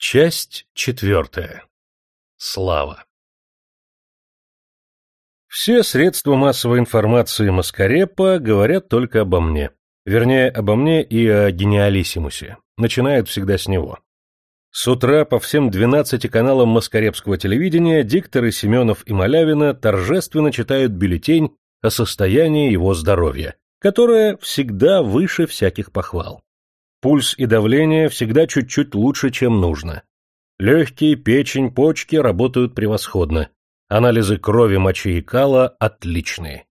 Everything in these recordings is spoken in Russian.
Часть четвертая. Слава. Все средства массовой информации Маскарепа говорят только обо мне. Вернее, обо мне и о гениалиссимусе. Начинают всегда с него. С утра по всем 12 каналам маскарепского телевидения дикторы Семенов и Малявина торжественно читают бюллетень о состоянии его здоровья, которое всегда выше всяких похвал. Пульс и давление всегда чуть-чуть лучше, чем нужно. Легкие, печень, почки работают превосходно. Анализы крови, мочи и кала отличные.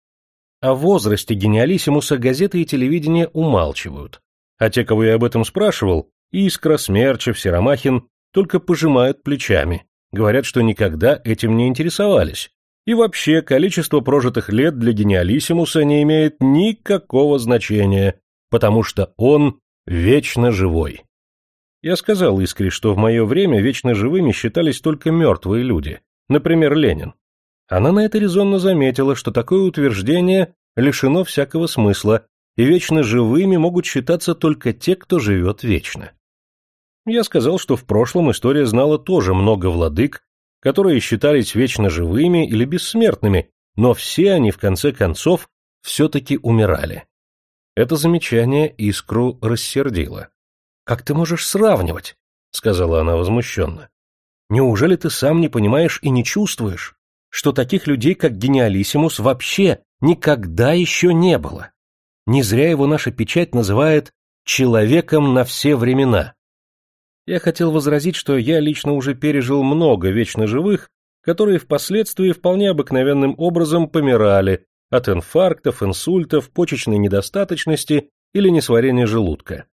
О возрасте гениалиссимуса газеты и телевидение умалчивают. А те, кого я об этом спрашивал, Искра, Смерчев, Серомахин, только пожимают плечами, говорят, что никогда этим не интересовались. И вообще, количество прожитых лет для гениалиссимуса не имеет никакого значения, потому что он Вечно живой. Я сказал Искре, что в мое время вечно живыми считались только мертвые люди, например, Ленин. Она на это резонно заметила, что такое утверждение лишено всякого смысла, и вечно живыми могут считаться только те, кто живет вечно. Я сказал, что в прошлом история знала тоже много владык, которые считались вечно живыми или бессмертными, но все они, в конце концов, все-таки умирали. Это замечание Искру рассердило. «Как ты можешь сравнивать?» — сказала она возмущенно. «Неужели ты сам не понимаешь и не чувствуешь, что таких людей, как Гениалиссимус, вообще никогда еще не было? Не зря его наша печать называет «человеком на все времена». Я хотел возразить, что я лично уже пережил много вечно живых, которые впоследствии вполне обыкновенным образом помирали от инфарктов, инсультов, почечной недостаточности или несварения желудка.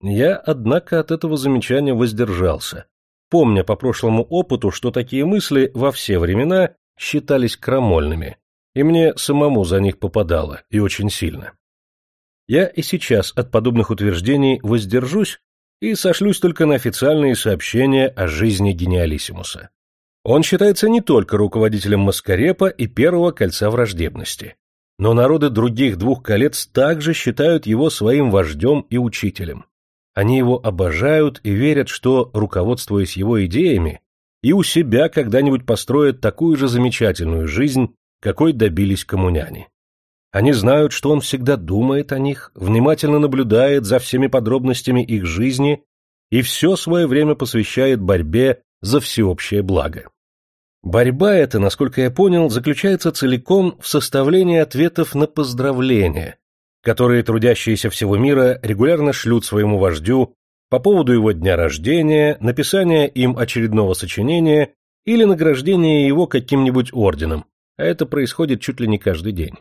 Я, однако, от этого замечания воздержался, помня по прошлому опыту, что такие мысли во все времена считались крамольными, и мне самому за них попадало, и очень сильно. Я и сейчас от подобных утверждений воздержусь и сошлюсь только на официальные сообщения о жизни гениалиссимуса. Он считается не только руководителем Маскарепа и первого кольца враждебности, но народы других двух колец также считают его своим вождем и учителем. Они его обожают и верят, что, руководствуясь его идеями, и у себя когда-нибудь построят такую же замечательную жизнь, какой добились коммуняне. Они знают, что он всегда думает о них, внимательно наблюдает за всеми подробностями их жизни и все свое время посвящает борьбе за всеобщее благо. Борьба эта, насколько я понял, заключается целиком в составлении ответов на поздравления, которые трудящиеся всего мира регулярно шлют своему вождю по поводу его дня рождения, написания им очередного сочинения или награждения его каким-нибудь орденом, а это происходит чуть ли не каждый день.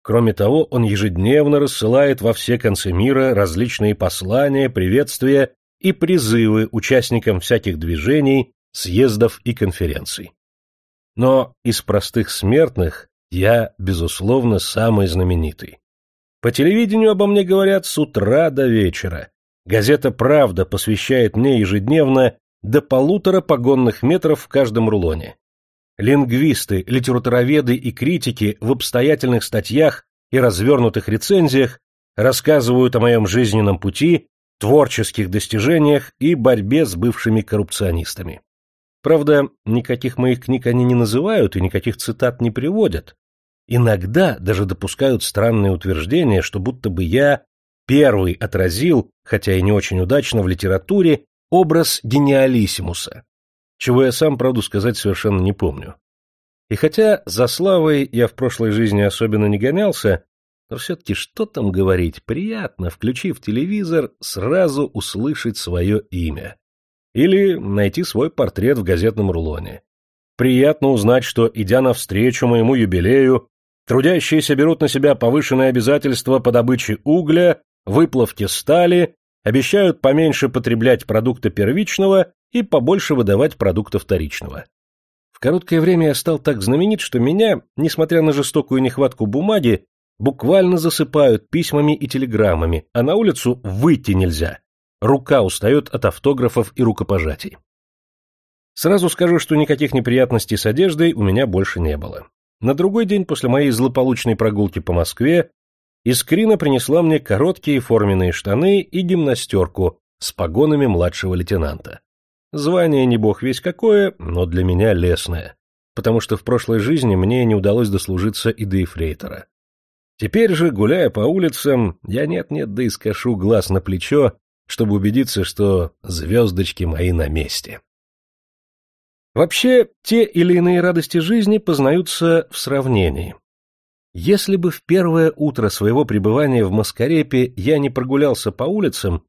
Кроме того, он ежедневно рассылает во все концы мира различные послания, приветствия и призывы участникам всяких движений, съездов и конференций. Но из простых смертных я, безусловно, самый знаменитый. По телевидению обо мне говорят с утра до вечера. Газета «Правда» посвящает мне ежедневно до полутора погонных метров в каждом рулоне. Лингвисты, литературоведы и критики в обстоятельных статьях и развернутых рецензиях рассказывают о моем жизненном пути, творческих достижениях и борьбе с бывшими коррупционистами. Правда, никаких моих книг они не называют и никаких цитат не приводят. Иногда даже допускают странные утверждения, что будто бы я первый отразил, хотя и не очень удачно в литературе, образ гениалиссимуса, чего я сам, правду сказать, совершенно не помню. И хотя за славой я в прошлой жизни особенно не гонялся, но все-таки что там говорить, приятно, включив телевизор, сразу услышать свое имя. Или найти свой портрет в газетном рулоне. Приятно узнать, что, идя навстречу моему юбилею, трудящиеся берут на себя повышенные обязательства по добыче угля, выплавке стали, обещают поменьше потреблять продукты первичного и побольше выдавать продуктов вторичного. В короткое время я стал так знаменит, что меня, несмотря на жестокую нехватку бумаги, буквально засыпают письмами и телеграммами, а на улицу выйти нельзя. Рука устает от автографов и рукопожатий. Сразу скажу, что никаких неприятностей с одеждой у меня больше не было. На другой день после моей злополучной прогулки по Москве Искрина принесла мне короткие форменные штаны и гимнастерку с погонами младшего лейтенанта. Звание не бог весь какое, но для меня лесное, потому что в прошлой жизни мне не удалось дослужиться и до эфрейтора. Теперь же, гуляя по улицам, я нет-нет да и глаз на плечо, чтобы убедиться, что звездочки мои на месте. Вообще, те или иные радости жизни познаются в сравнении. Если бы в первое утро своего пребывания в Маскарепе я не прогулялся по улицам,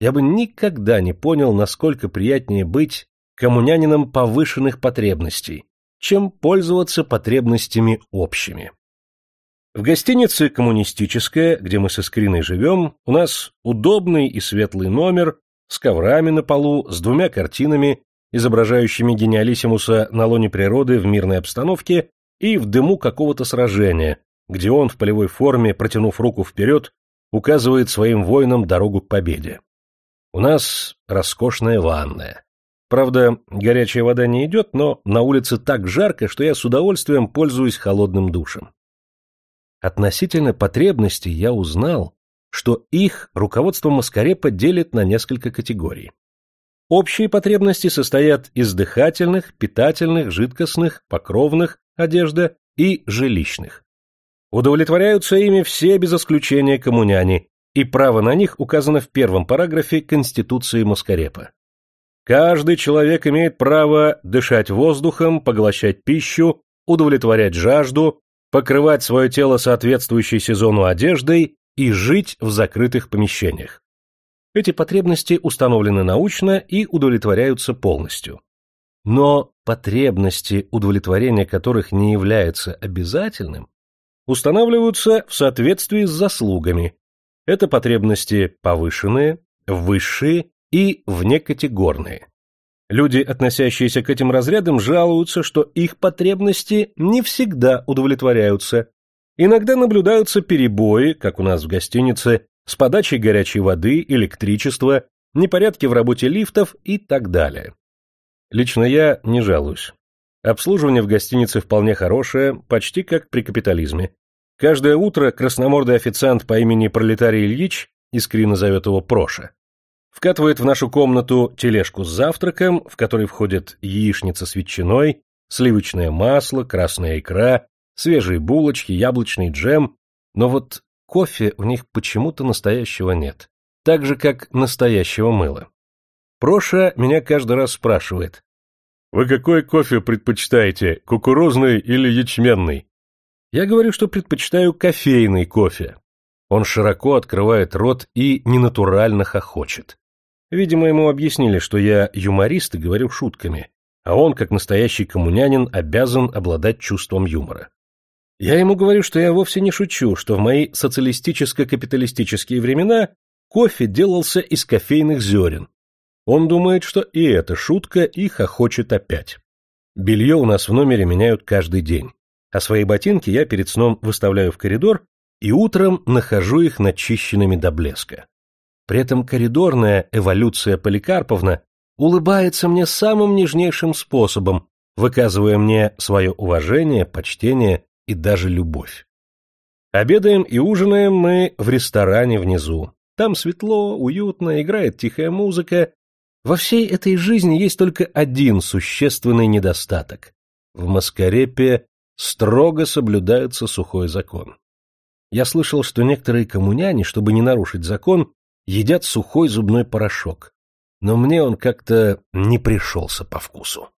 я бы никогда не понял, насколько приятнее быть коммунянином повышенных потребностей, чем пользоваться потребностями общими. В гостинице «Коммунистическая», где мы со Скриной живем, у нас удобный и светлый номер с коврами на полу, с двумя картинами, изображающими гениалиссимуса на лоне природы в мирной обстановке и в дыму какого-то сражения, где он в полевой форме, протянув руку вперед, указывает своим воинам дорогу к победе. У нас роскошная ванная. Правда, горячая вода не идет, но на улице так жарко, что я с удовольствием пользуюсь холодным душем. Относительно потребностей я узнал, что их руководство Маскарепа делит на несколько категорий. Общие потребности состоят из дыхательных, питательных, жидкостных, покровных, одежда и жилищных. Удовлетворяются ими все без исключения коммуняне, и право на них указано в первом параграфе Конституции Маскарепа. Каждый человек имеет право дышать воздухом, поглощать пищу, удовлетворять жажду, покрывать свое тело соответствующей сезону одеждой и жить в закрытых помещениях. Эти потребности установлены научно и удовлетворяются полностью. Но потребности, удовлетворения которых не является обязательным, устанавливаются в соответствии с заслугами. Это потребности повышенные, высшие и внекатегорные. Люди, относящиеся к этим разрядам, жалуются, что их потребности не всегда удовлетворяются. Иногда наблюдаются перебои, как у нас в гостинице, с подачей горячей воды, электричества, непорядки в работе лифтов и так далее. Лично я не жалуюсь. Обслуживание в гостинице вполне хорошее, почти как при капитализме. Каждое утро красномордый официант по имени Пролетарий Ильич, искренне назовет его Проша, вкатывает в нашу комнату тележку с завтраком, в которой входит яичница с ветчиной, сливочное масло, красная икра, свежие булочки, яблочный джем, но вот кофе у них почему-то настоящего нет, так же, как настоящего мыла. Проша меня каждый раз спрашивает, «Вы какой кофе предпочитаете, кукурузный или ячменный?» Я говорю, что предпочитаю кофейный кофе. Он широко открывает рот и ненатурально хохочет. Видимо, ему объяснили, что я юморист и говорю шутками, а он, как настоящий коммунянин, обязан обладать чувством юмора. Я ему говорю, что я вовсе не шучу, что в мои социалистическо-капиталистические времена кофе делался из кофейных зерен. Он думает, что и это шутка, и хохочет опять. Белье у нас в номере меняют каждый день, а свои ботинки я перед сном выставляю в коридор и утром нахожу их начищенными до блеска. При этом коридорная эволюция Поликарповна улыбается мне самым нежнейшим способом, выказывая мне свое уважение, почтение и даже любовь. Обедаем и ужинаем мы в ресторане внизу. Там светло, уютно, играет тихая музыка. Во всей этой жизни есть только один существенный недостаток. В Маскарепе строго соблюдается сухой закон. Я слышал, что некоторые коммуняне, чтобы не нарушить закон, едят сухой зубной порошок, но мне он как-то не пришелся по вкусу.